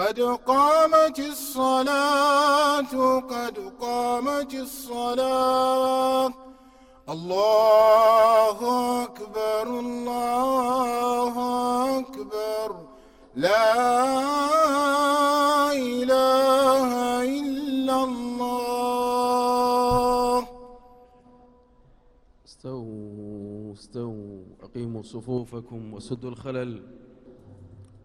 قد قامت الصلاة قد قامت الصلاة. الله أكبر الله أكبر. لا إله إلا الله. استووا استووا أقيموا صفوفكم وسدوا الخلل.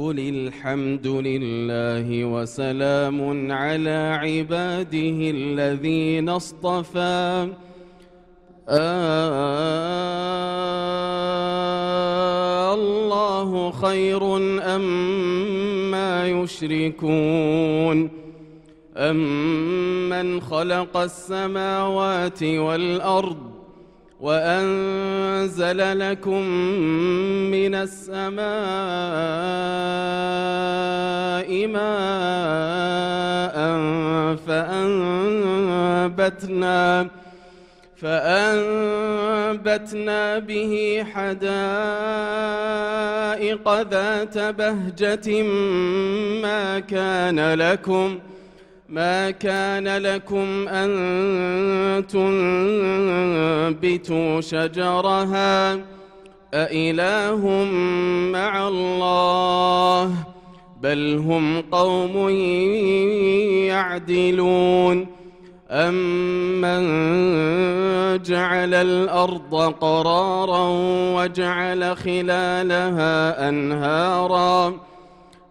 قل الحمد لله وسلام على عباده الذين اصطفى. آه الله خير أم ما يشركون. أمن خلق السماوات والأرض وأنزل لكم من السماء ماء فأنبتنا فأنبتنا به حدائق ذات بهجة ما كان لكم ما كان لكم أن تنبتوا شجرها أإله مع الله بل هم قوم يعدلون أمن جعل الأرض قرارا وجعل خلالها أنهارا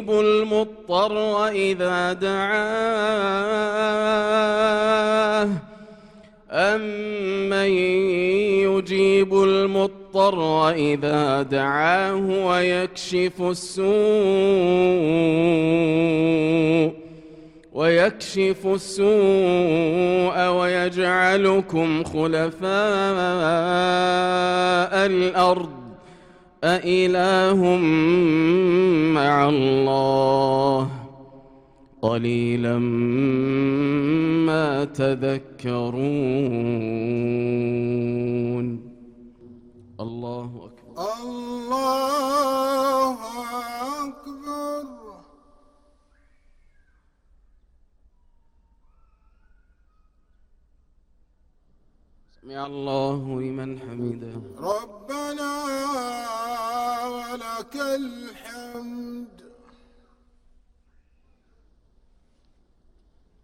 يجيب المضطر إذا دعاه أمن يجيب المضطر إذا دعاه ويكشف السوء ويكشف السوء ويجعلكم خلفاء الأرض أإله مع الله قليلا ما تذكرون. الله أكبر. الله أكبر. سمع الله لمن حمده. ربنا ولك الحمد.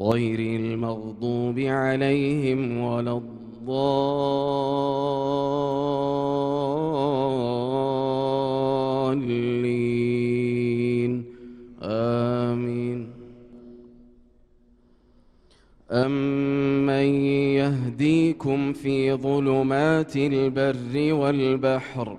غير المغضوب عليهم ولا الضالين. آمين. أمن يهديكم في ظلمات البر والبحر